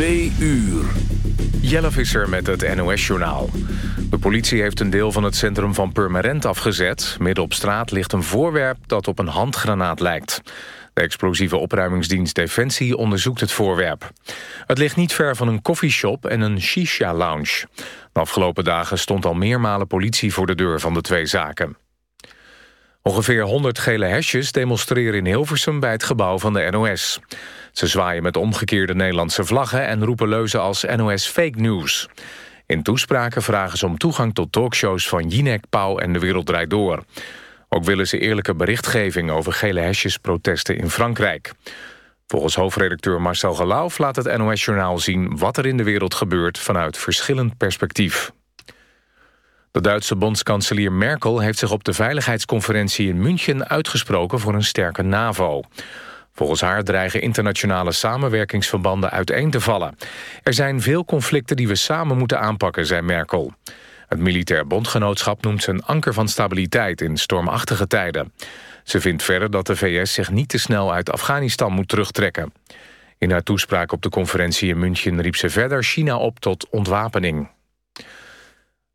Twee uur. Jelle Visser met het NOS-journaal. De politie heeft een deel van het centrum van Purmerend afgezet. Midden op straat ligt een voorwerp dat op een handgranaat lijkt. De explosieve opruimingsdienst Defensie onderzoekt het voorwerp. Het ligt niet ver van een koffieshop en een shisha-lounge. De afgelopen dagen stond al meermalen politie voor de deur van de twee zaken. Ongeveer 100 gele hesjes demonstreren in Hilversum bij het gebouw van de NOS. Ze zwaaien met omgekeerde Nederlandse vlaggen en roepen leuzen als NOS Fake News. In toespraken vragen ze om toegang tot talkshows van Jinek, Pauw en De Wereld Draait Door. Ook willen ze eerlijke berichtgeving over gele hesjesprotesten in Frankrijk. Volgens hoofdredacteur Marcel Geloof laat het NOS-journaal zien... wat er in de wereld gebeurt vanuit verschillend perspectief. De Duitse bondskanselier Merkel heeft zich op de veiligheidsconferentie in München uitgesproken voor een sterke NAVO. Volgens haar dreigen internationale samenwerkingsverbanden uiteen te vallen. Er zijn veel conflicten die we samen moeten aanpakken, zei Merkel. Het militair bondgenootschap noemt ze een anker van stabiliteit in stormachtige tijden. Ze vindt verder dat de VS zich niet te snel uit Afghanistan moet terugtrekken. In haar toespraak op de conferentie in München riep ze verder China op tot ontwapening.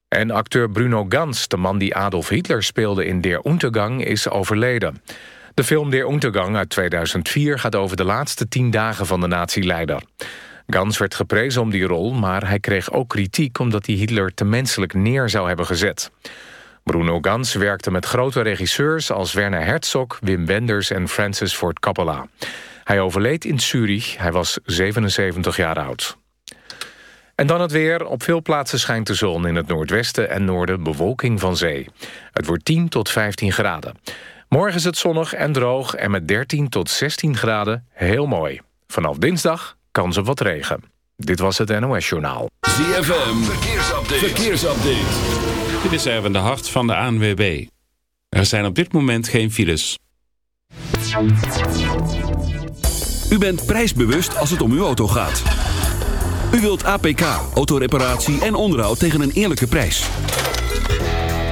En acteur Bruno Gans, de man die Adolf Hitler speelde in Der Untergang, is overleden. De film Der Untergang uit 2004 gaat over de laatste tien dagen van de nazi-leider. Gans werd geprezen om die rol, maar hij kreeg ook kritiek... omdat hij Hitler te menselijk neer zou hebben gezet. Bruno Gans werkte met grote regisseurs als Werner Herzog... Wim Wenders en Francis Ford Coppola. Hij overleed in Zurich, hij was 77 jaar oud. En dan het weer. Op veel plaatsen schijnt de zon in het noordwesten en noorden bewolking van zee. Het wordt 10 tot 15 graden. Morgen is het zonnig en droog en met 13 tot 16 graden heel mooi. Vanaf dinsdag kans op wat regen. Dit was het NOS Journaal. ZFM, verkeersupdate. verkeersupdate. Dit is even de hart van de ANWB. Er zijn op dit moment geen files. U bent prijsbewust als het om uw auto gaat. U wilt APK, autoreparatie en onderhoud tegen een eerlijke prijs.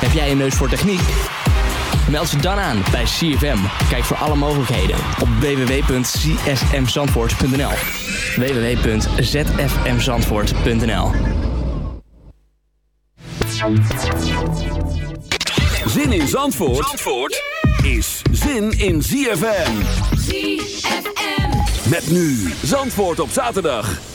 Heb jij een neus voor techniek? Meld je dan aan bij CFM. Kijk voor alle mogelijkheden op www.csmzandvoort.nl www.zfmzandvoort.nl Zin in Zandvoort, Zandvoort is zin in ZFM. ZFM. Met nu Zandvoort op zaterdag.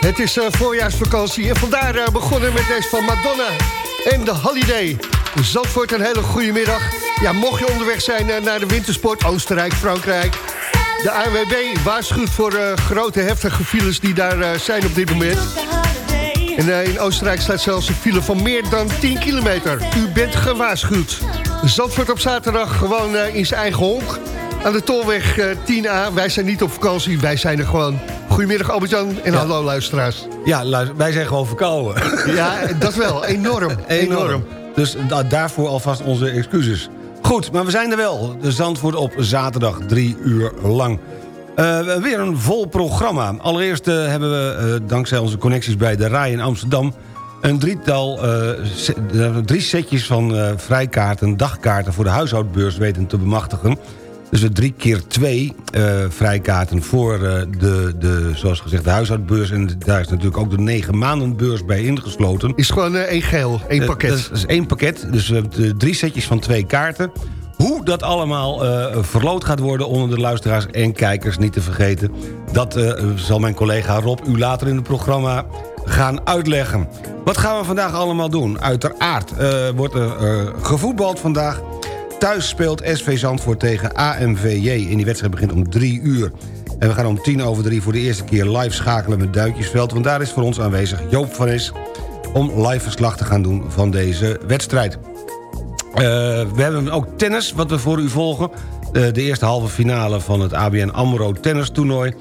Het is eh, voorjaarsvakantie en vandaar eh, begonnen met deze van Madonna en de Holiday. Zandvoort, een hele goede middag. Ja, mocht je onderweg zijn eh, naar de wintersport, Oostenrijk, Frankrijk... De ANWB waarschuwt voor grote heftige files die daar zijn op dit moment. En in Oostenrijk staat zelfs een file van meer dan 10 kilometer. U bent gewaarschuwd. Zandvoort op zaterdag gewoon in zijn eigen honk. Aan de Tolweg eh, 10A. Wij zijn niet op vakantie, wij zijn er gewoon. Goedemiddag Albert-Jan en hallo luisteraars. Ja, wij zijn gewoon verkouden. Ja, dat wel. Enorm. Enorm. Dus da- daarvoor alvast onze excuses. Goed, maar we zijn er wel. De Zandvoort op zaterdag, drie uur lang. Eh, weer een vol programma. Allereerst eh, hebben we, eh, dankzij onze connecties bij de RAI in Amsterdam... een drietal, eh, eh, drie setjes van eh, vrijkaarten, dagkaarten... voor de huishoudbeurs weten te bemachtigen. Dus we drie keer twee eh, vrijkaarten voor eh, de, de, zoals gezegd, de huishoudbeurs. En daar is natuurlijk ook de negen maandenbeurs bij ingesloten. Is gewoon eh, één geel, één pakket. Dat is, één pakket, dus we hebben drie setjes van twee kaarten. Hoe dat allemaal verloot gaat worden onder de luisteraars en kijkers, niet te vergeten... dat zal mijn collega Rob u later in het programma gaan uitleggen. Wat gaan we vandaag allemaal doen? Uiteraard wordt er gevoetbald vandaag. Thuis speelt SV Zandvoort tegen AMVJ en die wedstrijd begint om drie uur. En we gaan om tien over drie voor de eerste keer live schakelen met Duikjesveld... want daar is voor ons aanwezig Joop van Is om live verslag te gaan doen van deze wedstrijd. Eh, we hebben ook tennis, wat we voor u volgen. Eh, de eerste halve finale van het ABN AMRO tennistoernooi...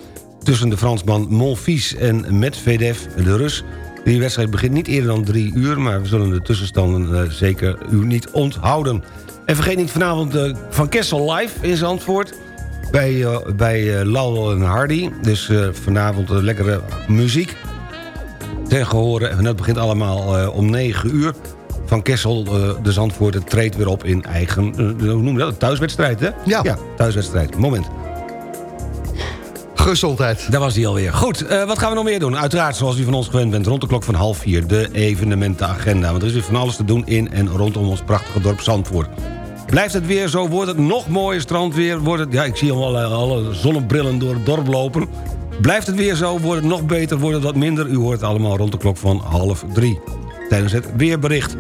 tussen de Fransman Monfils en Medvedev, de Rus. Die wedstrijd begint niet eerder dan drie uur... maar we zullen de tussenstanden eh, zeker u niet onthouden. En vergeet niet vanavond eh, Van Kessel live in Zandvoort... bij, eh, bij Lowell en Hardy. Dus vanavond lekkere muziek ten gehore. En dat begint allemaal om 9 uur. Van Kessel, de Zandvoorter, treedt weer op in eigen... hoe noem je dat? Thuiswedstrijd, hè? Ja. Ja, thuiswedstrijd. Moment. Gezondheid. Daar was hij alweer. Goed, wat gaan we nog meer doen? Uiteraard, zoals u van ons gewend bent, rond de klok van half vier... de evenementenagenda. Want er is weer van alles te doen in en rondom ons prachtige dorp Zandvoort. Blijft het weer zo, wordt het nog mooier strandweer... Wordt het, ja, ik zie al alle, alle zonnebrillen door het dorp lopen... Blijft het weer zo, wordt het nog beter, wordt het wat minder. U hoort allemaal rond de klok van half drie. Tijdens het weerbericht.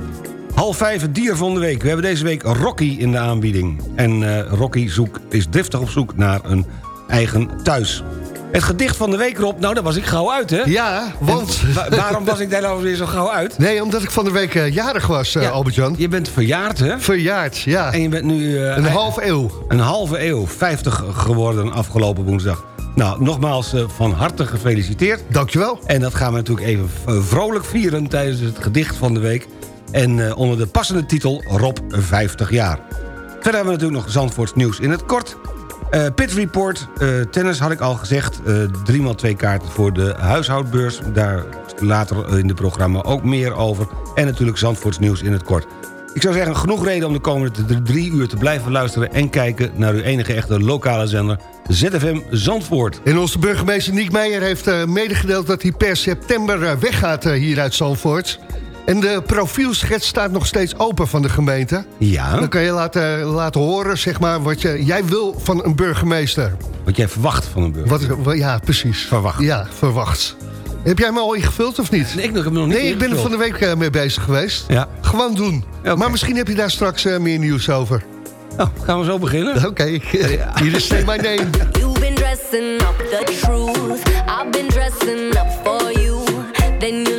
Half vijf, het dier van de week. We hebben deze week Rocky in de aanbieding. En eh, Rocky zoek, is driftig op zoek naar een eigen thuis. Het gedicht van de week, Rob, nou, daar was ik gauw uit, hè? Ja, want... Wa- waarom was ik daar nou weer zo gauw uit? Nee, omdat ik van de week eh, jarig was, eh, Ja. Albert-Jan. Je bent verjaard, hè? Verjaard, ja. En je bent nu... eh, Een half eeuw. een halve eeuw, 50 geworden afgelopen woensdag. Nou, nogmaals van harte gefeliciteerd. Dankjewel. En dat gaan we natuurlijk even vrolijk vieren tijdens het gedicht van de week. En onder de passende titel Rob 50 jaar. Verder hebben we natuurlijk nog Zandvoorts nieuws in het kort. Eh Pit Report, eh, tennis had ik al gezegd. eh driemaal twee kaarten voor de huishoudbeurs. Daar later in het programma ook meer over. En natuurlijk Zandvoorts nieuws in het kort. Ik zou zeggen, genoeg reden om de komende drie uur te blijven luisteren... en kijken naar uw enige echte lokale zender ZFM Zandvoort. En onze burgemeester Niek Meijer heeft medegedeeld... dat hij per september weggaat hier uit Zandvoort. En de profielschets staat nog steeds open van de gemeente. Ja, Dan kan je laten, laten horen, zeg maar, wat je, jij wil van een burgemeester. wat jij verwacht van een. Wat, wat- ja, precies. Verwacht. Ja, verwacht. Heb jij me al ingevuld of niet? Nee, ik heb hem nog niet Nee, ik ben er van de week eh, mee bezig geweest. Ja. Gewoon doen. Maar misschien heb je daar straks eh, meer nieuws over. Nou, gaan we zo beginnen? Oké, hier is Say My Name. You've been dressing up the truth. I've been dressing up for you. Then you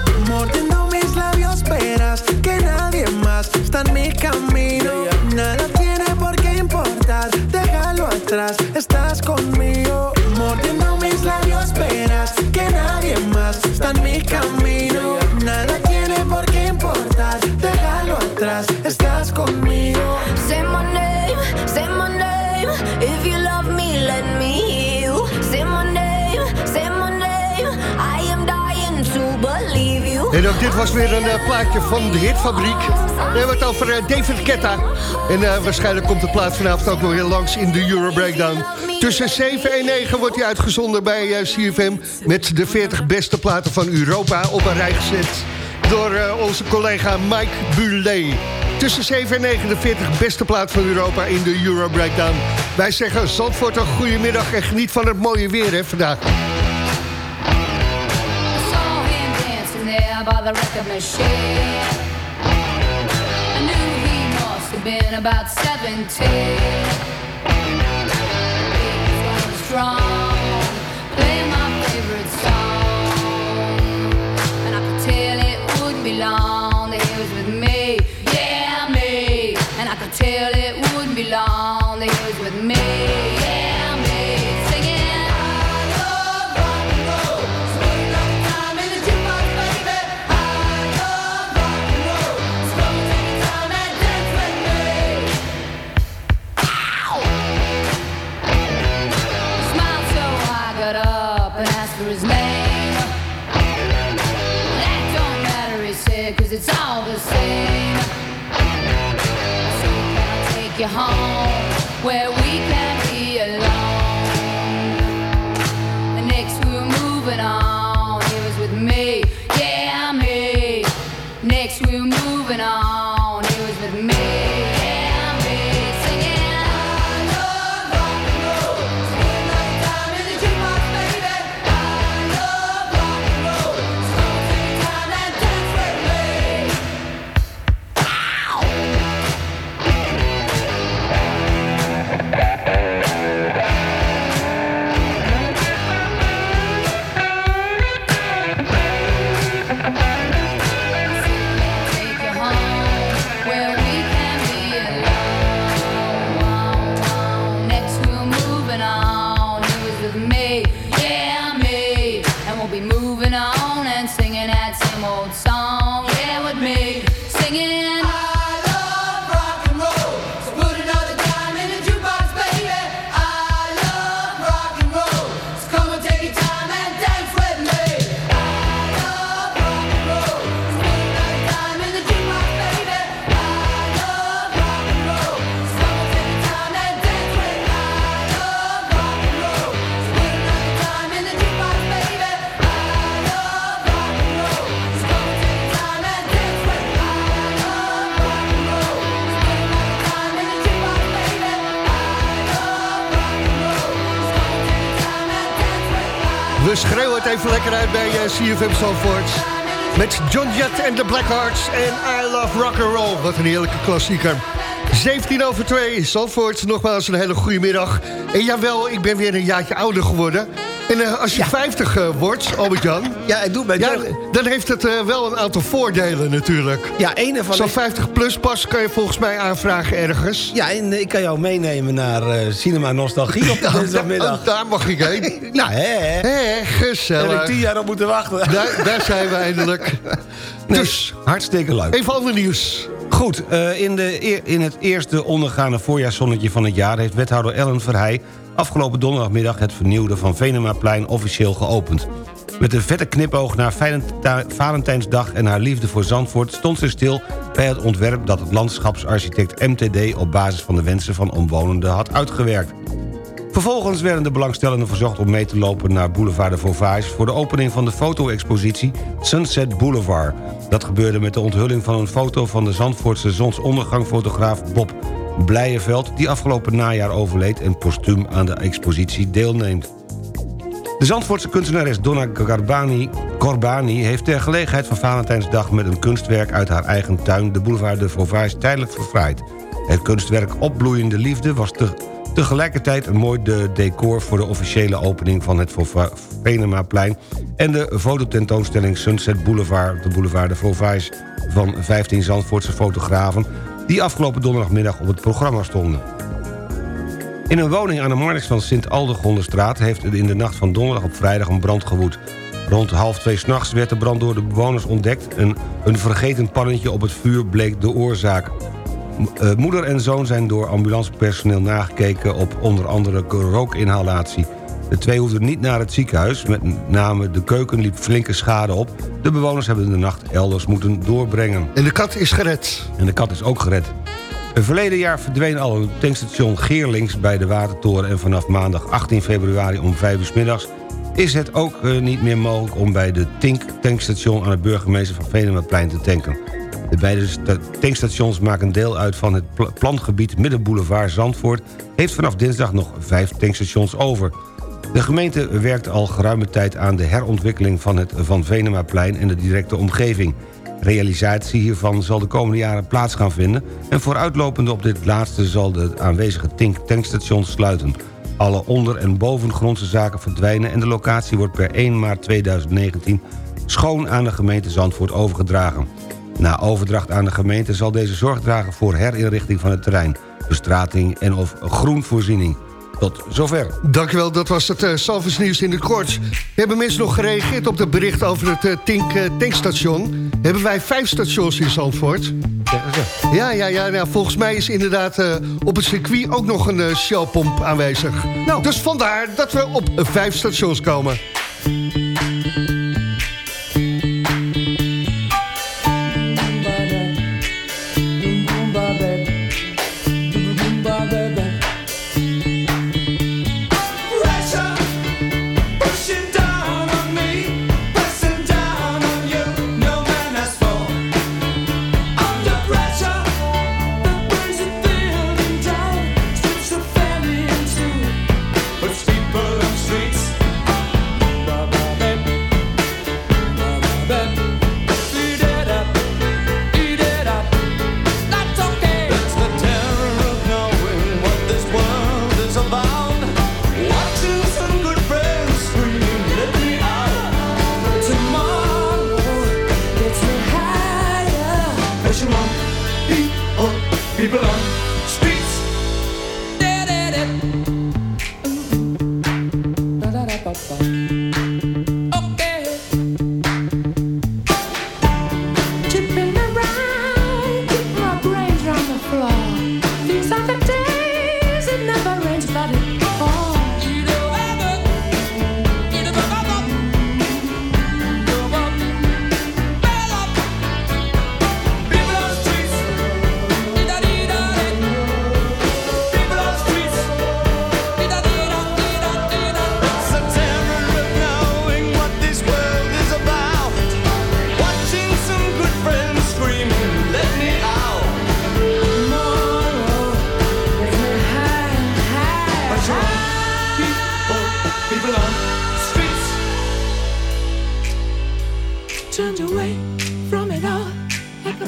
En ook dit was weer een eh, plaatje van de Hitfabriek. We hebben het over eh, David Ketta. En eh, waarschijnlijk komt de plaat vanavond ook wel heel langs in de Euro Breakdown. Tussen 7 en 9 wordt hij uitgezonden bij CFM... met de 40 beste platen van Europa op een rij gezet... door onze collega Mike Bulet. Tussen 7 en 9 de 40 beste plaat van Europa in de Euro Breakdown. Wij zeggen Zandvoort een goedemiddag en geniet van het mooie weer hè, vandaag. by the record machine. I knew he must have been about 17. He was strong, playing my favorite song, and I could tell it wouldn't be long. CFM Zandvoort. Met John Jet en de Blackhearts en I Love Rock and Roll. Wat een heerlijke klassieker. 17 over 2, Zandvoort. Nogmaals een hele goede middag. En jawel, ik ben weer een jaartje ouder geworden. En eh, als je 50 uh, eh, wordt, Albert-Jan... Ja, ik doe bij Ja, dan heeft het eh, wel een aantal voordelen natuurlijk. Ja, een ervan Zo'n is- 50-plus pas kan je volgens mij aanvragen ergens. Ja, en eh, ik kan jou meenemen naar eh, Cinema Nostalgie op de dinsdagmiddag. Oh, daar mag ik heen. Nou, hè, hè. Hé, Daar heb gezellig. ik tien jaar op moeten wachten. Daar, daar zijn we eindelijk. Dus, Hartstikke leuk. even ander nieuws. Goed, eh, in, de, in het eerste ondergaande voorjaarszonnetje van het jaar... heeft wethouder Ellen Verheij afgelopen donderdagmiddag... het vernieuwde Van Venemaplein officieel geopend. Met een vette knipoog naar Valentijnsdag en haar liefde voor Zandvoort... stond ze stil bij het ontwerp dat het landschapsarchitect MTD... op basis van de wensen van omwonenden had uitgewerkt. Vervolgens werden de belangstellenden verzocht om mee te lopen naar Boulevard de Vauvage... voor de opening van de foto-expositie Sunset Boulevard. Dat gebeurde met de onthulling van een foto van de Zandvoortse zonsondergangfotograaf Bob Blijenveld... die afgelopen najaar overleed en postuum aan de expositie deelneemt. De Zandvoortse kunstenares Donna Garbani, Corbani heeft ter gelegenheid van Valentijnsdag... met een kunstwerk uit haar eigen tuin de Boulevard de Vauvage tijdelijk verfraaid. Het kunstwerk Opbloeiende Liefde was te, tegelijkertijd een mooi de decor... voor de officiële opening van het Venemaplein... en de fototentoonstelling Sunset Boulevard de Boulevard de Vauvage... van 15 Zandvoortse fotografen... die afgelopen donderdagmiddag op het programma stonden. In een woning aan de markt van Sint-Aldegondenstraat... heeft in de nacht van donderdag op vrijdag een brand gewoed. Rond half twee s'nachts werd de brand door de bewoners ontdekt... en een vergeten pannetje op het vuur bleek de oorzaak. Eh, moeder en zoon zijn door ambulancepersoneel nagekeken... op onder andere rookinhalatie. De twee hoefden niet naar het ziekenhuis. Met name de keuken liep flinke schade op. De bewoners hebben de nacht elders moeten doorbrengen. En de kat is gered. En de kat is ook gered. Een verleden jaar verdween al een tankstation Geerlings bij de Watertoren... en vanaf maandag 18 februari om 5 uur 's middags... is het ook eh, niet meer mogelijk om bij de Tink tankstation... aan de burgemeester van Venemaplein te tanken. De beide sta- tankstations maken deel uit van het pl- plangebied Middenboulevard Zandvoort... heeft vanaf dinsdag nog vijf tankstations over. De gemeente werkt al geruime tijd aan de herontwikkeling van het Van Venemaplein... en de directe omgeving... Realisatie hiervan zal de komende jaren plaats gaan vinden... en vooruitlopende op dit laatste zal de aanwezige tankstation sluiten. Alle onder- en bovengrondse zaken verdwijnen... en de locatie wordt per 1 maart 2019 schoon aan de gemeente Zandvoort overgedragen. Na overdracht aan de gemeente zal deze zorg dragen voor herinrichting van het terrein... bestrating en of groenvoorziening. Tot zover. Dankjewel, dat was het uh, Salvers nieuws in het kort. Hebben mensen nog gereageerd op het bericht over het eh, Tink eh, tankstation? Hebben wij vijf stations in Zandvoort? Ja, ja, ja. Nou, volgens mij is inderdaad op het circuit ook nog een Shell-pomp aanwezig. Nou. Dus vandaar dat we op vijf stations komen.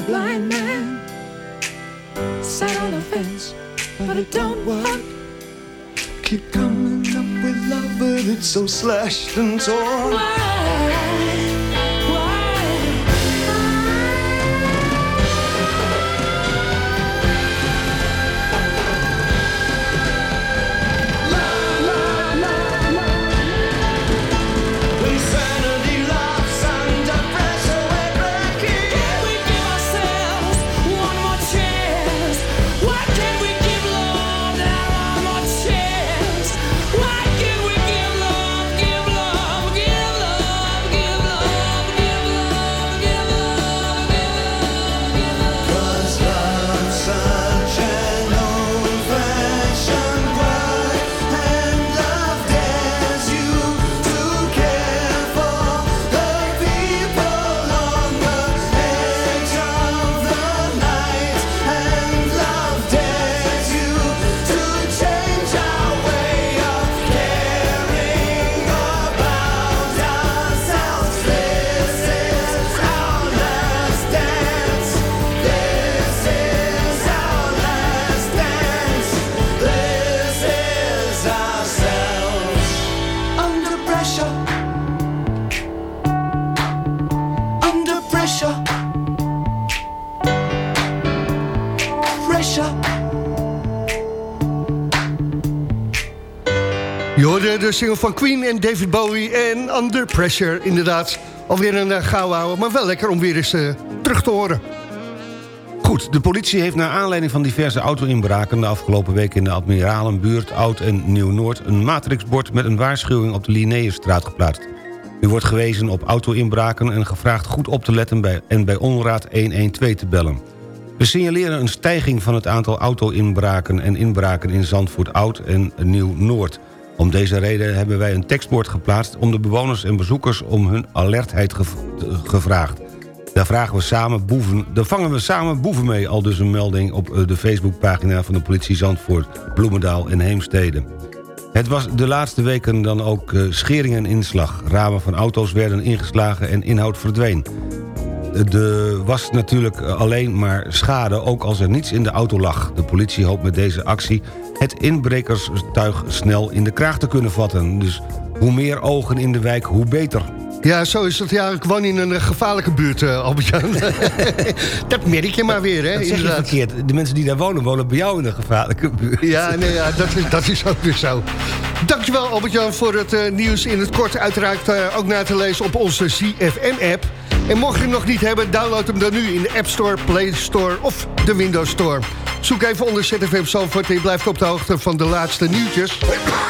Blind man. Sat on the fence, but it don't work. Keep coming up with love, but it's so slashed and torn. Why? De single van Queen en David Bowie en Under Pressure. Inderdaad, alweer een uh, gouden ouwe, maar wel lekker om weer eens uh, terug te horen. Goed, de politie heeft naar aanleiding van diverse auto-inbraken... de afgelopen week in de Admiralenbuurt, Oud en Nieuw-Noord... een matrixbord met een waarschuwing op de Linnaeusstraat geplaatst. U wordt gewezen op auto-inbraken en gevraagd goed op te letten... Bij, en bij onraad 112 te bellen. We signaleren een stijging van het aantal auto-inbraken en inbraken in Zandvoort Oud en Nieuw-Noord... Om deze reden hebben wij een tekstbord geplaatst... om de bewoners en bezoekers om hun alertheid gev gevraagd. Daar, vragen we samen boeven, daar vangen we samen boeven mee... al dus een melding op eh, de Facebookpagina van de politie Zandvoort... Bloemendaal en Heemstede. Het was de laatste weken dan ook uh, schering en inslag. Ramen van auto's werden ingeslagen en inhoud verdween. Er was natuurlijk alleen maar schade, ook als er niets in de auto lag. De politie hoopt met deze actie het inbrekerstuig snel in de kraag te kunnen vatten. Dus hoe meer ogen in de wijk, hoe beter. Ja, zo is het. Ja, ik woon in een gevaarlijke buurt, uh, Albert-Jan. dat merk je maar weer, hè? Dat zeg je verkeerd. De mensen die daar wonen, wonen bij jou in een gevaarlijke buurt. Ja, nee, ja dat, is, dat is ook weer zo. Dankjewel, Albert-Jan, voor het uh, nieuws in het kort. Uiteraard uh, ook na te lezen op onze CFM-app. En mocht je hem nog niet hebben, download hem dan nu in de App Store, Play Store of de Windows Store. Zoek even onder ZFM Zandvoort en je blijft op de hoogte van de laatste nieuwtjes.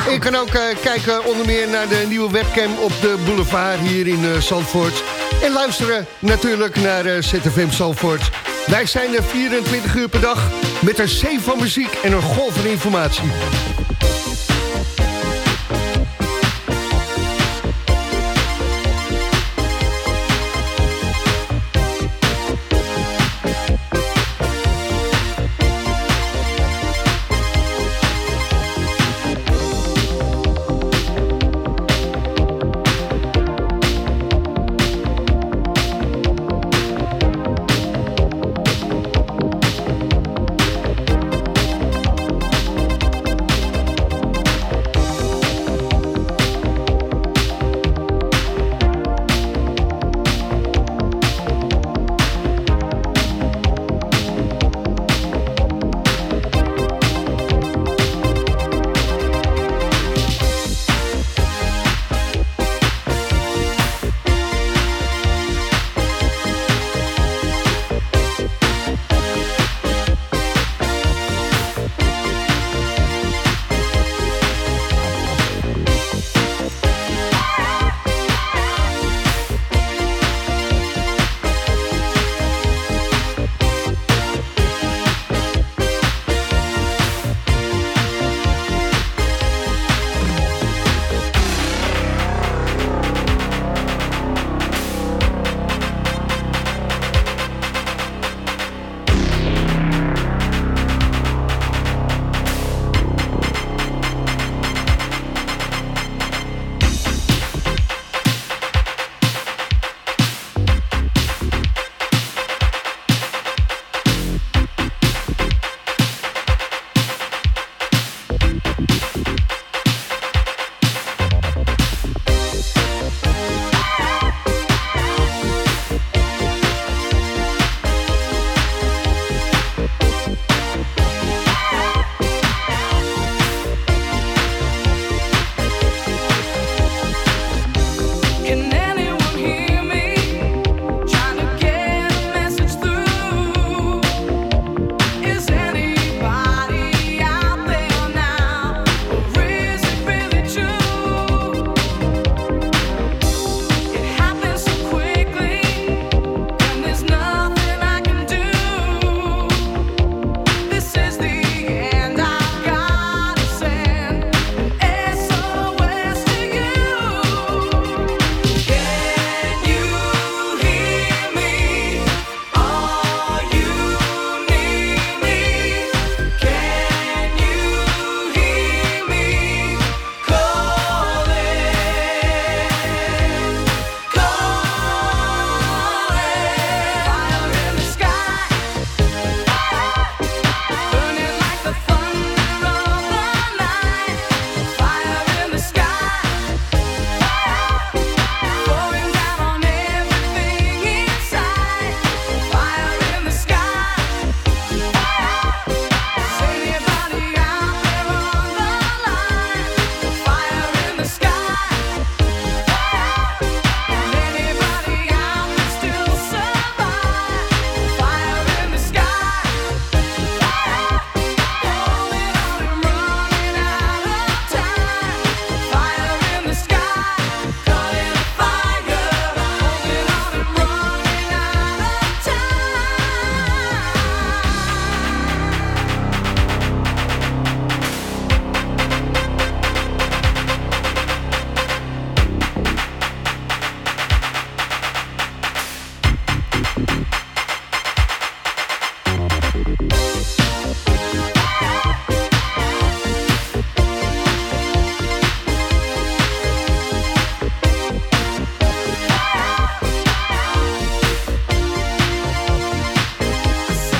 En je kan ook uh, kijken onder meer naar de nieuwe webcam op de boulevard hier in uh, Zandvoort. En luisteren natuurlijk naar uh, ZFM Zandvoort. Wij zijn er 24 uur per dag met een zee van muziek en een golf van informatie.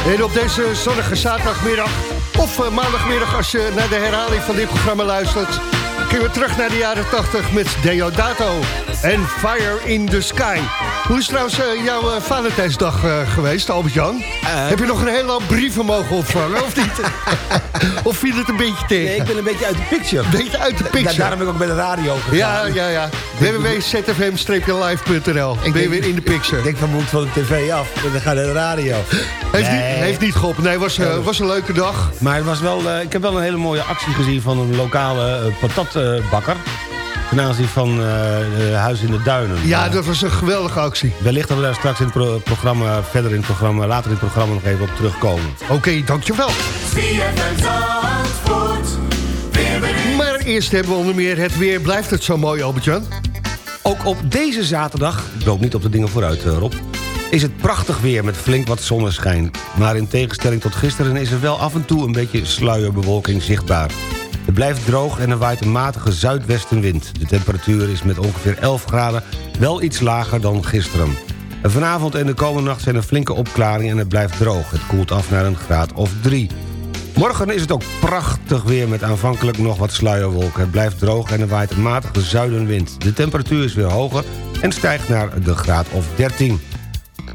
En op deze zonnige zaterdagmiddag of eh, maandagmiddag... als je naar de herhaling van dit programma luistert... kunnen we terug naar de jaren 80 met Deodato en Fire in the Sky. Hoe is trouwens eh, jouw eh, Valentijnsdag eh, geweest, Albert-Jan? Heb je nog een hele hoop brieven mogen ontvangen, of niet? of viel het een beetje tegen? Nee, ik ben een beetje uit de picture. Beetje uit de picture. Da- daarom ben ik ook bij de radio gegaan. Ja, ja, ja. www.zfm-live.nl Ben je weer in de picture. Ik denk van moet van de tv af. En dan ga naar de radio. Heeft, Nee. niet, heeft niet geholpen. Nee, was, was een leuke dag. Maar het was wel, ik heb wel een hele mooie actie gezien van een lokale patatbakker. Ten aanzien van eh, Huis in de Duinen. Ja, dat was een geweldige actie. Wellicht dat we daar straks in het pro- programma, verder in het programma, later in het programma nog even op terugkomen. Oké, dankjewel. Maar eerst hebben we onder meer het weer. Blijft het zo mooi, Albert-Jan? Ook op deze zaterdag, ik loop niet op de dingen vooruit eh, Rob... is het prachtig weer met flink wat zonneschijn. Maar in tegenstelling tot gisteren is er wel af en toe een beetje sluierbewolking zichtbaar. Het blijft droog en er waait een matige zuidwestenwind. De temperatuur is met ongeveer 11 graden wel iets lager dan gisteren. En Vanavond en de komende nacht zijn er flinke opklaringen en het blijft droog. Het koelt af naar een graad of 3. Morgen is het ook prachtig weer met aanvankelijk nog wat sluierwolken. Het blijft droog en er waait een matige zuidenwind. De temperatuur is weer hoger en stijgt naar de graad of 13.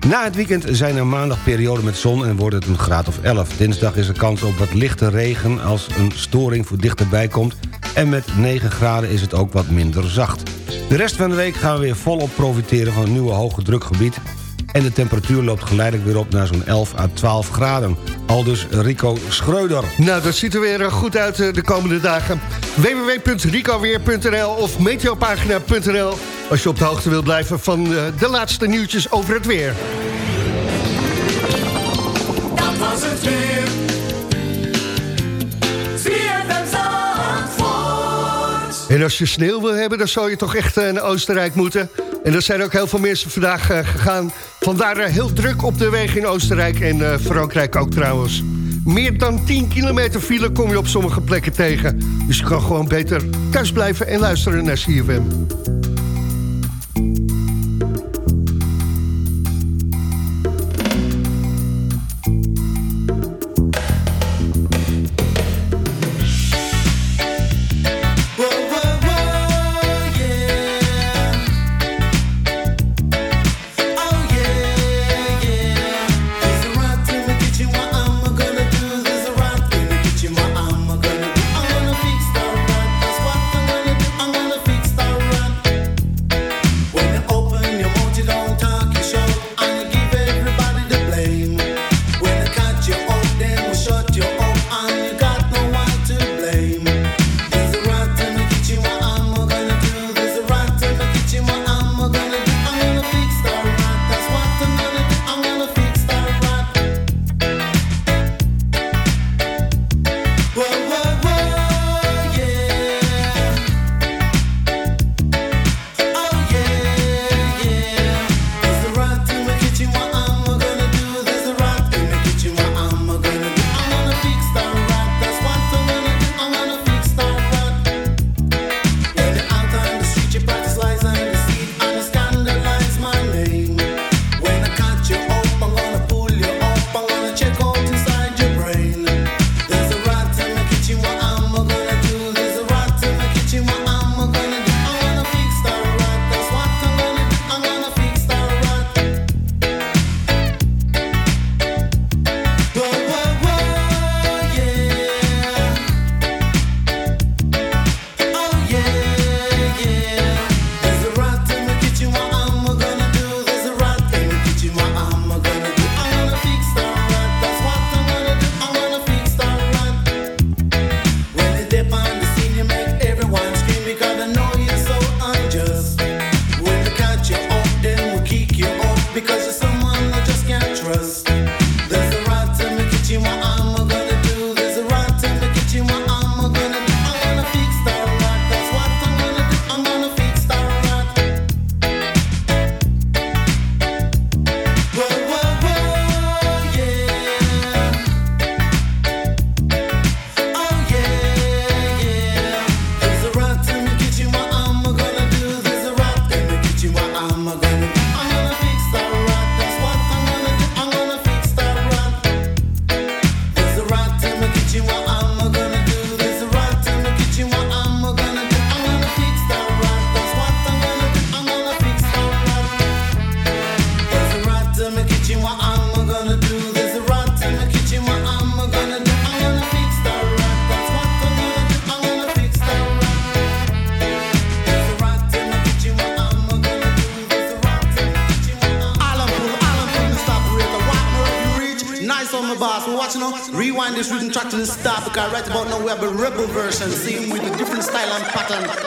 Na het weekend zijn er maandag perioden met zon en wordt het een graad of 11. Dinsdag is er kans op wat lichte regen als een storing voor dichterbij komt... en met 9 graden is het ook wat minder zacht. De rest van de week gaan we weer volop profiteren van een nieuwe hoge drukgebied... en de temperatuur loopt geleidelijk weer op naar zo'n 11 à 12 graden. Aldus Rico Schreuder. Nou, dat ziet er weer eh, goed uit eh, de komende dagen. www.ricoweer.nl of meteopagina.nl als je op de hoogte wilt blijven van eh, de laatste nieuwtjes over het weer. Dat was het weer. En als je sneeuw wil hebben, dan zou je toch echt eh, naar Oostenrijk moeten. En er zijn ook heel veel mensen vandaag eh, gegaan. Vandaar heel druk op de wegen in Oostenrijk en Frankrijk ook trouwens. Meer dan 10 kilometer file kom je op sommige plekken tegen. Dus je kan gewoon beter thuis blijven en luisteren naar CFM.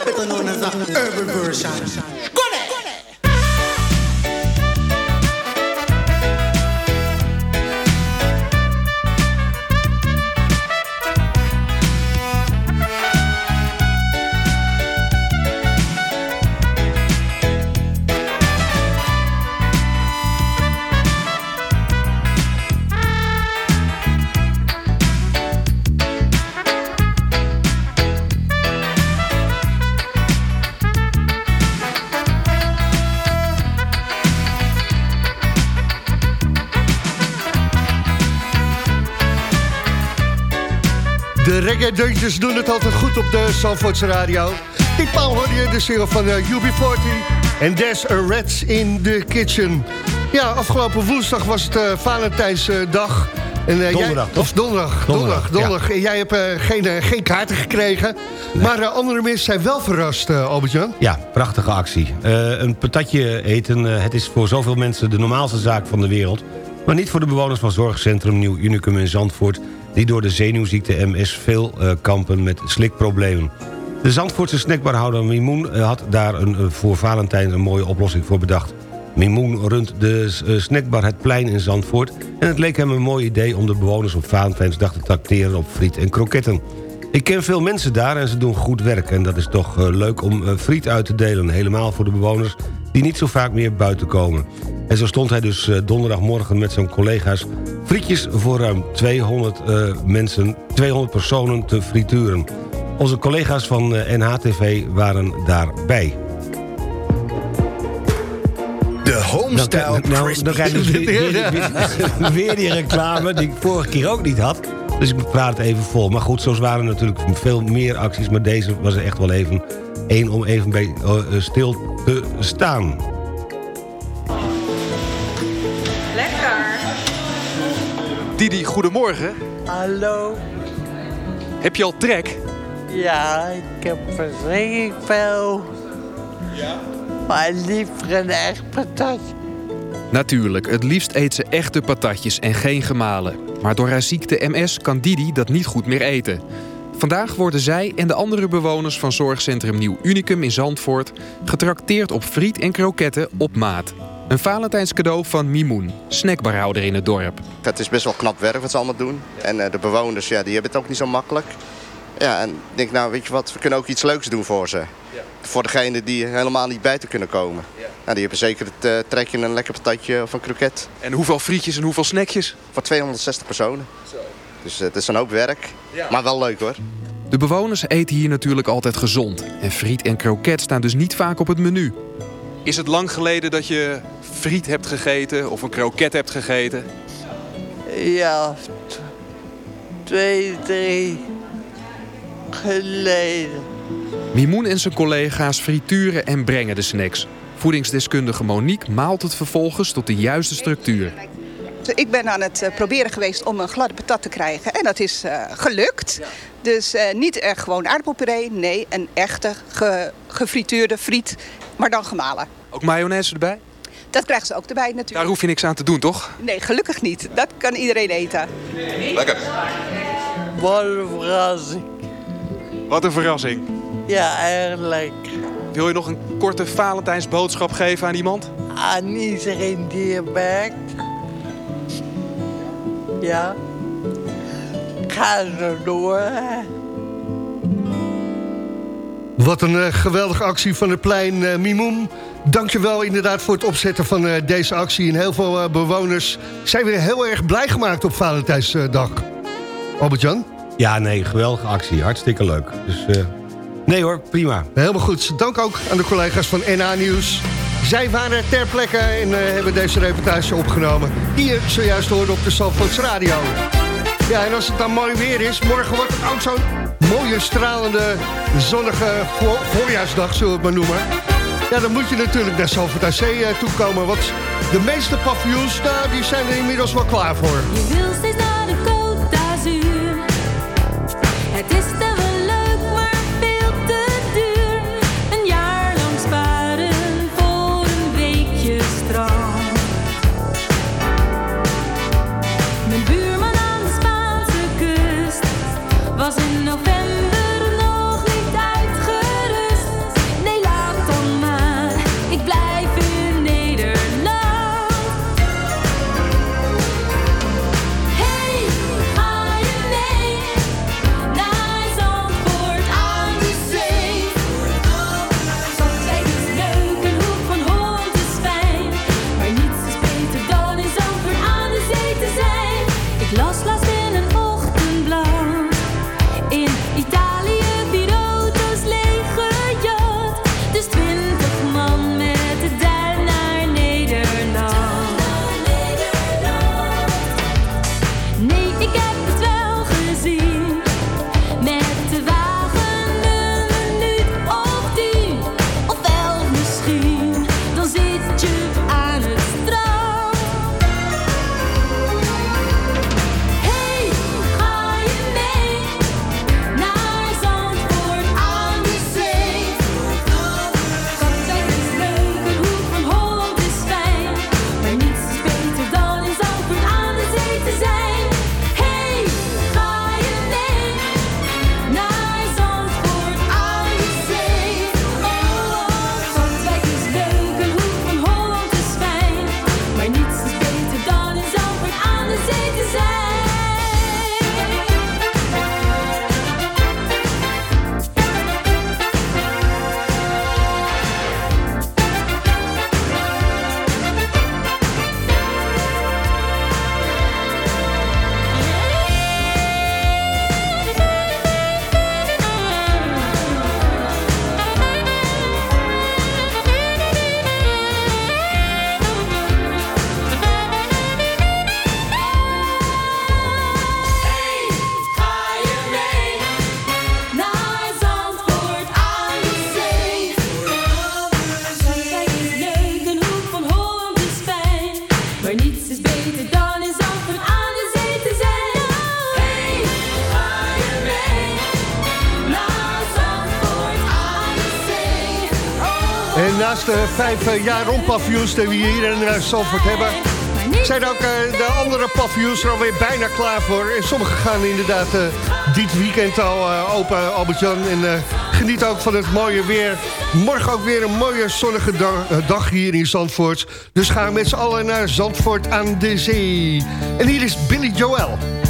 Better known as a urban version. Go there! De reggae-deuntjes doen het altijd goed op de Zandvoortse radio. Ditmaal hoor je de single van uh, UB40 en There's a Rat in the Kitchen. Ja, afgelopen woensdag was het uh, Valentijnsdag. En, eh, Donderdag, jij? Of donderdag, donderdag, donderdag. En jij hebt geen, geen kaarten gekregen. Maar andere mensen zijn wel verrast, Albert-Jan. Ja, prachtige actie. Een patatje eten, het is voor zoveel mensen de normaalste zaak van de wereld. Maar niet voor de bewoners van Zorgcentrum Nieuw Unicum in Zandvoort... die door de zenuwziekte MS veel eh, kampen met slikproblemen. De Zandvoortse snackbarhouder Mimoen eh, had daar een, eh, voor Valentijn een mooie oplossing voor bedacht. Mimoen runt de snackbar Het Plein in Zandvoort... en het leek hem een mooi idee om de bewoners op Valentijnsdag te tracteren op friet en kroketten. Ik ken veel mensen daar en ze doen goed werk... en dat is toch leuk om friet uit te delen. Helemaal voor de bewoners die niet zo vaak meer buiten komen. En zo stond hij dus eh, donderdagmorgen met zijn collega's... frietjes voor ruim 200 eh, mensen, 200 personen te frituren. Onze collega's van eh, NHTV waren daarbij. De homestyle Nou, nou, dan krijg je dus weer, weer, weer- weer die reclame die ik vorige keer ook niet had. Dus ik praat het even vol. Maar goed, zo waren er natuurlijk veel meer acties. Maar deze was er echt wel even één om even bij stil te staan. Didi, goedemorgen. Hallo. Heb je al trek? Ja, ik heb verschrikkelijk veel. Ja? Maar liever een echt patatje. Natuurlijk, het liefst eet ze echte patatjes en geen gemalen. Maar door haar ziekte MS kan Didi dat niet goed meer eten. Vandaag worden zij en de andere bewoners van zorgcentrum Nieuw Unicum in Zandvoort... getrakteerd op friet en kroketten op maat. Een Valentijnscadeau van Mimoen, snackbarhouder in het dorp. Het is best wel knap werk wat ze allemaal doen. En eh, de bewoners, ja, die hebben het ook niet zo makkelijk. Ja, en ik denk, nou, weet je wat, we kunnen ook iets leuks doen voor ze. Voor degenen die helemaal niet buiten kunnen komen. Nou, die hebben zeker het eh, trekje in een lekker patatje of een kroket. En hoeveel frietjes en hoeveel snackjes? Voor 260 personen. Dus eh, het is een hoop werk, maar wel leuk hoor. De bewoners eten hier natuurlijk altijd gezond. En friet en kroket staan dus niet vaak op het menu. Is het lang geleden dat je friet hebt gegeten of een kroket hebt gegeten? Ja, twee, drie geleden. Mimoen en zijn collega's frituren en brengen de snacks. Voedingsdeskundige Monique maalt het vervolgens tot de juiste structuur. Ik ben aan het eh, proberen geweest om een gladde patat te krijgen. En dat is eh, gelukt. Dus eh, niet echt gewoon aardappelpuree. Nee, een echte ge- gefrituurde friet. Maar dan gemalen. Ook mayonaise erbij? Dat krijgen ze ook erbij natuurlijk. Daar hoef je niks aan te doen, toch? Nee, gelukkig niet. Dat kan iedereen eten. Lekker. Wat een verrassing. Wat een verrassing. Ja, lekker. Wil je nog een korte Valentijnsboodschap geven aan iemand? Aan iedereen die er werkt. Ja. Ga zo door. Wat een eh, geweldige actie van het plein eh Mimoen. Dankjewel inderdaad voor het opzetten van eh, deze actie. En heel veel bewoners zijn weer heel erg blij gemaakt op Valentijnsdag. Albert-Jan? Ja, nee, geweldige actie. Hartstikke leuk. Dus nee hoor, prima. Helemaal goed. Dank ook aan de collega's van NA Nieuws. Zij waren ter plekke en hebben deze reportage opgenomen. Hier zojuist hoorde op de Zandvoorts Radio. Ja, en als het dan mooi weer is, morgen wordt het ook zo'n mooie, stralende, zonnige vo- voorjaarsdag, zullen we het maar noemen. Ja, dan moet je natuurlijk naar Zandvoort aan Zee eh, toekomen, want de meeste paviljoens, nou, die zijn er inmiddels wel klaar voor. Vijf uh, jaar rond paviljoens die we hier in uh, Zandvoort hebben... zijn ook uh, de andere paviljoens er alweer bijna klaar voor. En sommige gaan inderdaad dit weekend al open, Albert-Jan. En geniet ook van het mooie weer. Morgen ook weer een mooie zonnige dag, dag hier in Zandvoort. Dus gaan we met z'n allen naar Zandvoort aan de zee. En hier is Billy Joel.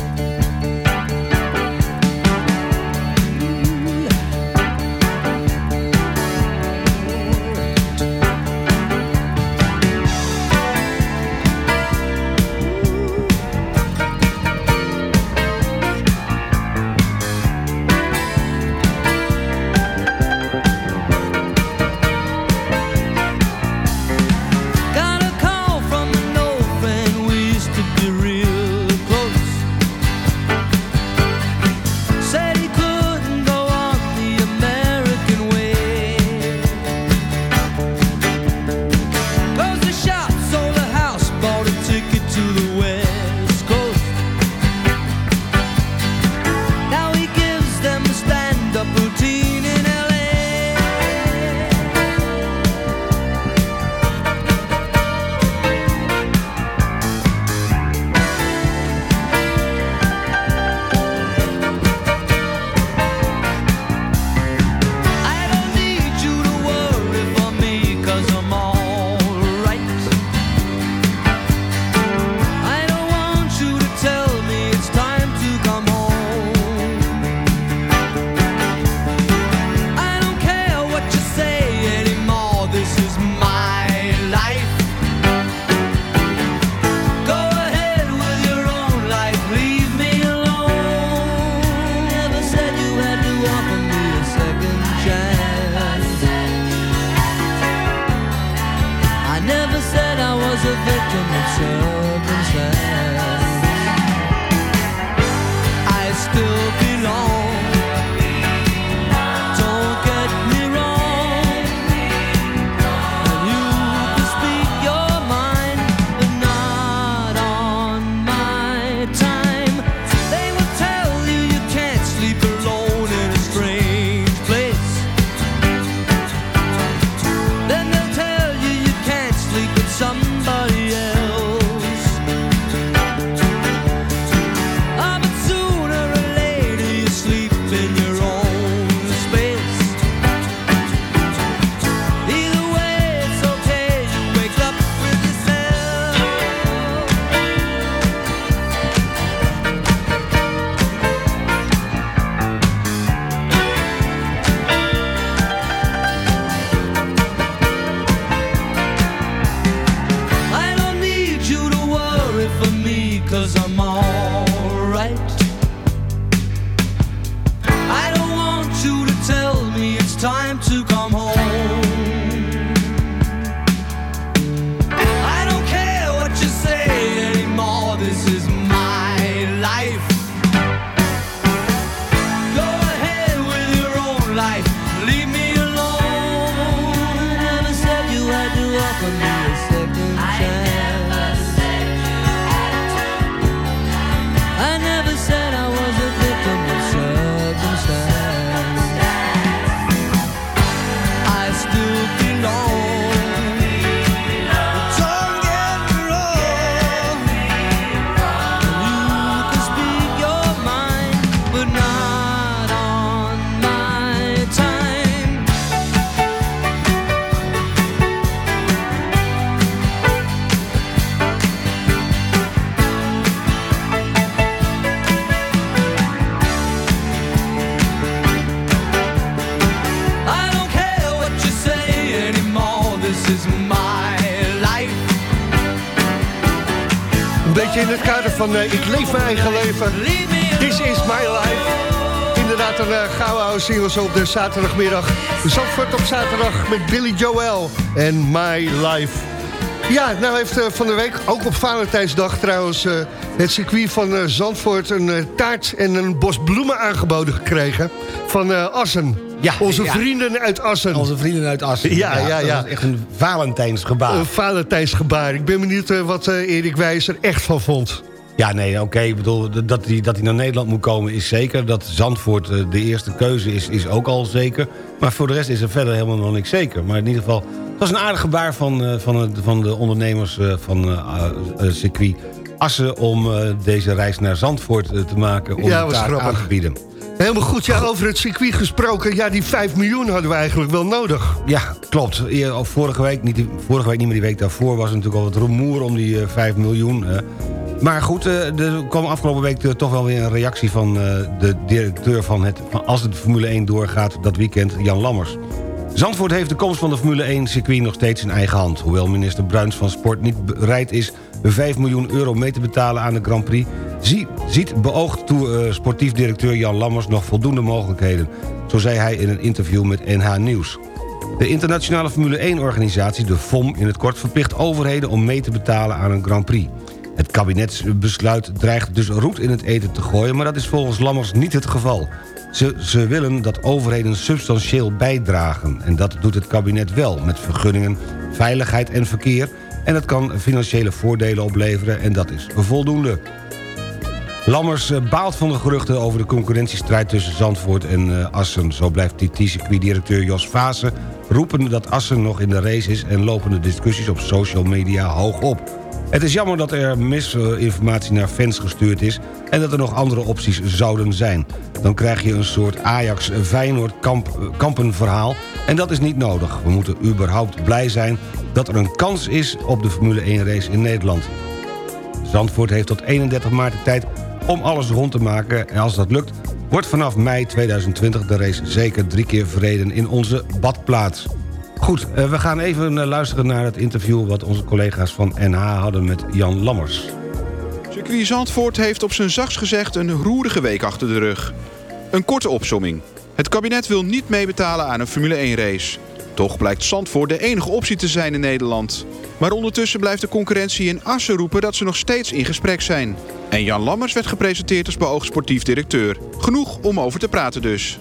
Van uh, Ik leef mijn eigen leven. This is my life. Inderdaad een uh, gouden oude singles op de zaterdagmiddag. Zandvoort op zaterdag met Billy Joel en My Life. Ja, nou heeft uh, van de week, ook op Valentijnsdag trouwens... het circuit van Zandvoort een taart en een bos bloemen aangeboden gekregen... van Assen. Ja, Onze ja. vrienden uit Assen. Onze vrienden uit Assen. Ja, ja, ja. Dat is echt een Valentijnsgebaar. Een Valentijnsgebaar. Ik ben benieuwd wat Erik Wijs er echt van vond. Ja, nee, oké. Okay, ik bedoel, dat hij, dat hij naar Nederland moet komen is zeker. Dat Zandvoort uh, de eerste keuze is, is ook al zeker. Maar voor de rest is er verder helemaal nog niks zeker. Maar in ieder geval, Het was een aardig gebaar van, eh, van, van de ondernemers eh, van eh, eh, circuit Assen... om eh, deze reis naar Zandvoort eh, te maken om Ja, grappig. aan te bieden. Helemaal goed, ja, over het circuit gesproken. Ja, die 5 miljoen hadden we eigenlijk wel nodig. Ja, klopt. Vorige week, niet, vorige week niet, maar die week daarvoor... was er natuurlijk al wat rumoer om die eh, 5 miljoen. eh. Maar goed, eh, er kwam afgelopen week eh, toch wel weer een reactie... van eh, de directeur van het... Als het Formule 1 doorgaat dat weekend, Jan Lammers. Zandvoort heeft de komst van de Formule 1 circuit nog steeds in eigen hand. Hoewel minister Bruins van Sport niet bereid is... 5 miljoen euro mee te betalen aan de Grand Prix... zie- ziet beoogd toe, sportief directeur Jan Lammers nog voldoende mogelijkheden. Zo zei hij in een interview met NH Nieuws. De internationale Formule 1-organisatie, de FOM in het kort... verplicht overheden om mee te betalen aan een Grand Prix. Het kabinetsbesluit dreigt dus roet in het eten te gooien... maar dat is volgens Lammers niet het geval. Ze, ze willen dat overheden substantieel bijdragen. En dat doet het kabinet wel, met vergunningen, veiligheid en verkeer... en dat kan financiële voordelen opleveren en dat is voldoende. Lammers eh, baalt van de geruchten over de concurrentiestrijd tussen Zandvoort en eh, Assen. Zo blijft TT-circuit-directeur Jos Vaassen roepen dat Assen nog in de race is... en lopen de discussies op social media hoog op. Het is jammer dat er misinformatie naar fans gestuurd is... en dat er nog andere opties zouden zijn. Dan krijg je een soort Ajax-Feyenoord-kampenverhaal... en dat is niet nodig. We moeten überhaupt blij zijn dat er een kans is op de Formule 1-race in Nederland. Zandvoort heeft tot 31 maart de tijd om alles rond te maken. En als dat lukt, wordt vanaf mei 2020 de race zeker drie keer verreden in onze badplaats. Goed, eh, we gaan even eh, luisteren naar het interview... wat onze collega's van NH hadden met Jan Lammers. Circuit Zandvoort heeft op zijn zachts gezegd een roerige week achter de rug. Een korte opsomming. Het kabinet wil niet meebetalen aan een Formule 1-race. Toch blijkt Zandvoort de enige optie te zijn in Nederland. Maar ondertussen blijft de concurrentie in Assen roepen dat ze nog steeds in gesprek zijn. En Jan Lammers werd gepresenteerd als beoogd sportief directeur. Genoeg om over te praten dus.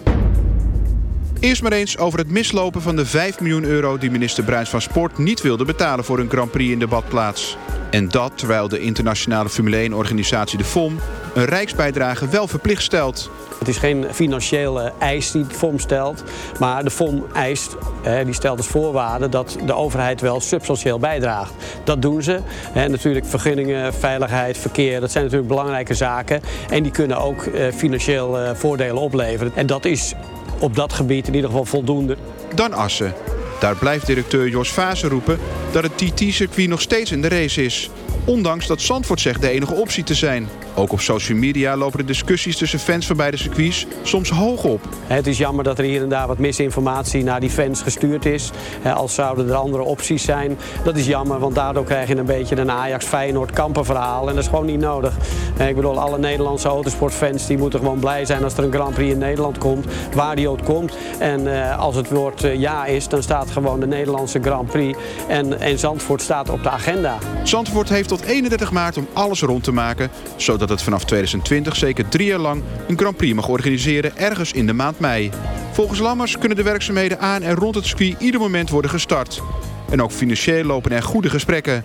Eerst maar eens over het mislopen van de 5 miljoen euro... die minister Bruins van Sport niet wilde betalen voor een Grand Prix in de badplaats. En dat terwijl de internationale Formule 1-organisatie de FOM... een rijksbijdrage wel verplicht stelt. Het is geen financiële eis die de FOM stelt, maar de FOM eist, die stelt als voorwaarde dat de overheid wel substantieel bijdraagt. Dat doen ze. Eh, natuurlijk vergunningen, veiligheid, verkeer, dat zijn natuurlijk belangrijke zaken. En die kunnen ook eh, financieel eh, voordelen opleveren. En dat is op dat gebied in ieder geval voldoende. Dan Assen. Daar blijft directeur Jos Vaassen roepen dat het TT-circuit nog steeds in de race is. Ondanks dat Zandvoort zegt de enige optie te zijn. Ook op social media lopen de discussies tussen fans van beide circuits soms hoog op. Het is jammer dat er hier en daar wat misinformatie naar die fans gestuurd is. Als zouden er andere opties zijn. Dat is jammer, want daardoor krijg je een beetje een Ajax-Feyenoord-kampen verhaal. En dat is gewoon niet nodig. Ik bedoel, alle Nederlandse autosportfans die moeten gewoon blij zijn als er een Grand Prix in Nederland komt. Waar die ook komt. En eh, als het woord eh, ja is, dan staat gewoon de Nederlandse Grand Prix. En, en Zandvoort staat op de agenda. Zandvoort heeft tot 31 maart om alles rond te maken... zodat het vanaf 2020 zeker drie jaar lang een Grand Prix mag organiseren... ergens in de maand mei. Volgens Lammers kunnen de werkzaamheden aan en rond het circuit ieder moment worden gestart. En ook financieel lopen er goede gesprekken.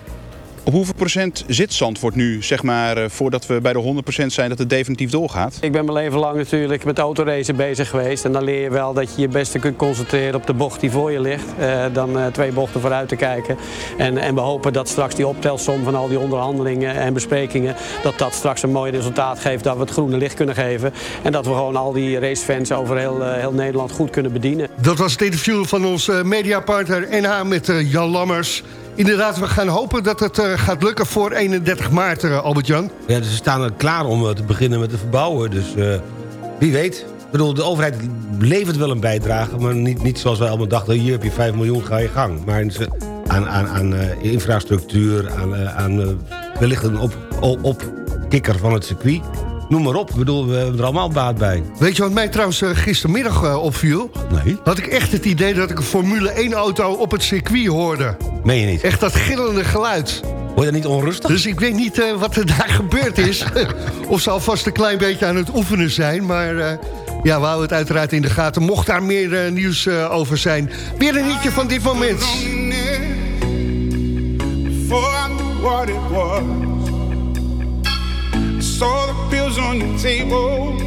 Op hoeveel procent zit Zandvoort nu, zeg maar, eh, voordat we bij de 100% zijn dat het definitief doorgaat? Ik ben mijn leven lang natuurlijk met autoracen bezig geweest. En dan leer je wel dat je je beste kunt concentreren op de bocht die voor je ligt. eh, dan eh, twee bochten vooruit te kijken. En, en we hopen dat straks die optelsom van al die onderhandelingen en besprekingen... dat dat straks een mooi resultaat geeft, dat we het groene licht kunnen geven. En dat we gewoon al die racefans over heel, heel Nederland goed kunnen bedienen. Dat was het interview van onze mediapartner NH met Jan Lammers. Inderdaad, we gaan hopen dat het eh, gaat lukken voor 31 maart, eh, Albert-Jan. Ja, dus ze staan er klaar om eh, te beginnen met te verbouwen. Dus wie weet. Ik bedoel, de overheid levert wel een bijdrage... maar niet, niet zoals wij allemaal dachten... hier heb je 5 miljoen, ga je gang. Maar aan, aan, aan infrastructuur, aan, aan wellicht een op, op, opkikker van het circuit... Noem maar op, ik bedoel, we hebben er allemaal baat bij. Weet je wat mij trouwens eh, gistermiddag eh, opviel? Nee. Had ik echt het idee dat ik een Formule 1-auto op het circuit hoorde. Meen je niet? Echt dat gillende geluid. Word je dat niet onrustig? Dus ik weet niet eh, wat er daar gebeurd is. of ze alvast een klein beetje aan het oefenen zijn. Maar eh, ja, we houden het uiteraard in de gaten. Mocht daar meer nieuws over zijn. Weer een hitje van dit moment. Saw the pills on your table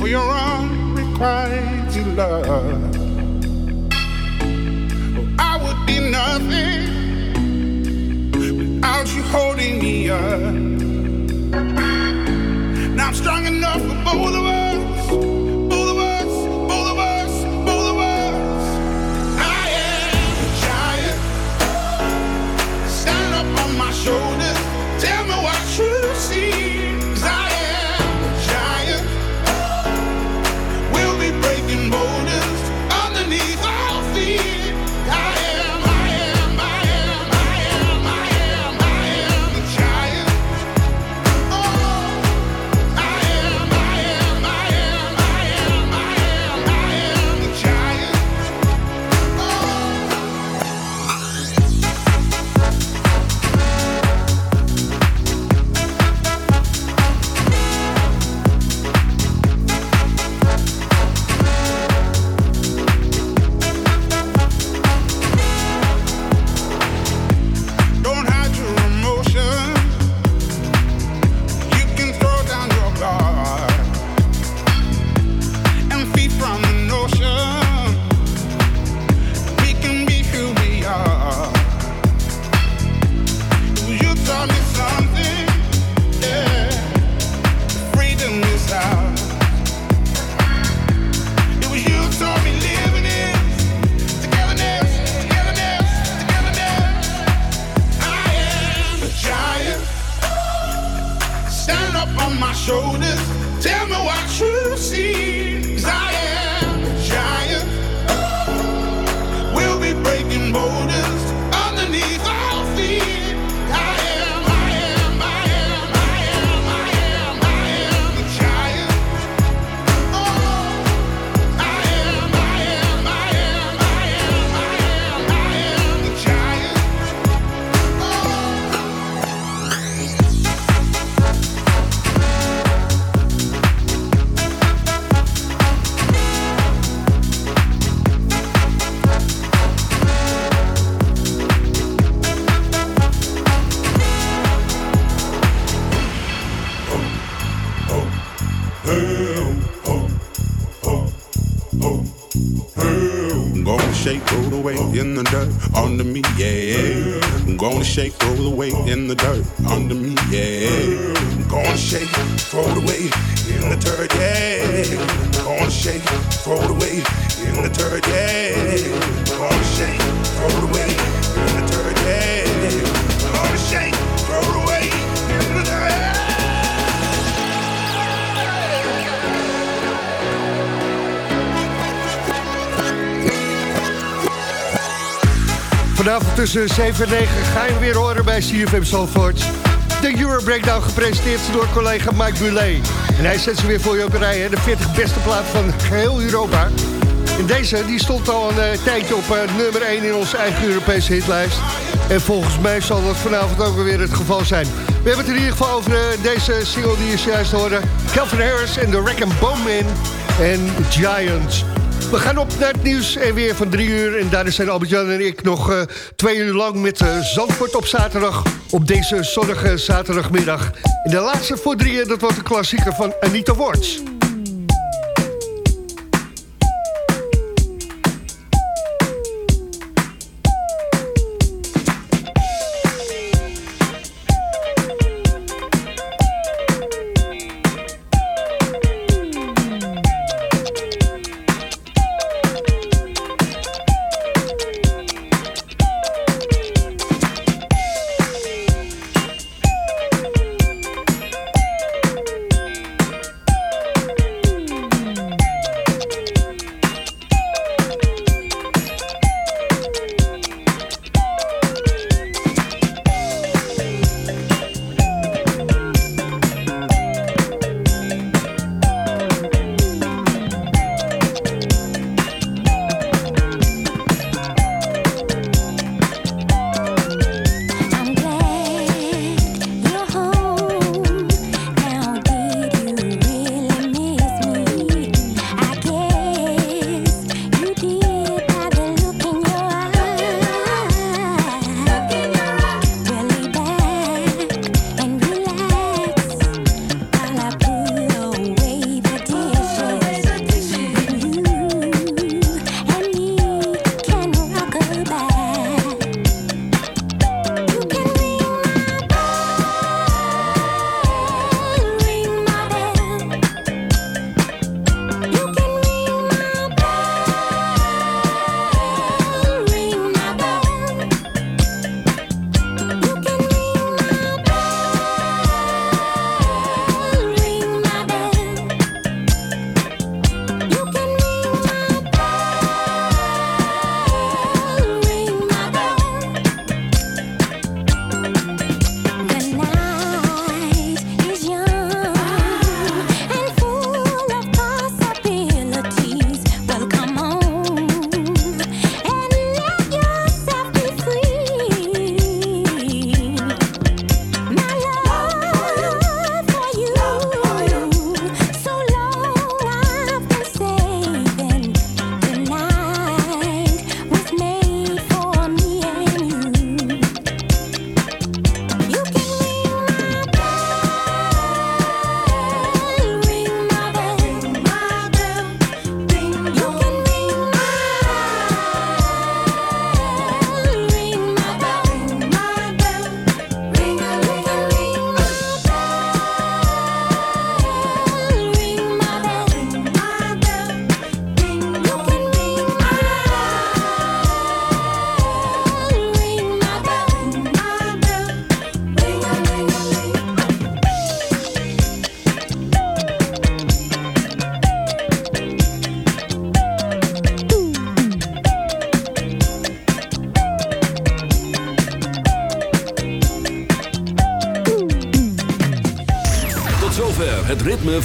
for your unrequited love. Oh, I would be nothing without you holding me up. Now I'm strong enough for both of us. Tussen 7 en 9 ga je weer horen bij CFM Zandvoort. De Euro Breakdown gepresenteerd door collega Mike Bulet. En hij zet ze weer voor je op een rij, hè? de 40 beste platen van geheel Europa. En deze die stond al een eh, tijdje op eh, nummer 1 in onze eigen Europese hitlijst. En volgens mij zal dat vanavond ook weer het geval zijn. We hebben het in ieder geval over eh, deze single die je zojuist hoorde. Calvin Harris en de Wreck Bowman en Giants. We gaan op naar het nieuws en weer van drie uur. En daar zijn Albert-Jan en ik nog eh, twee uur lang met eh, Zandvoort op zaterdag. Op deze zonnige zaterdagmiddag. En de laatste voor drieën, dat wordt de klassieker van Anita Worts.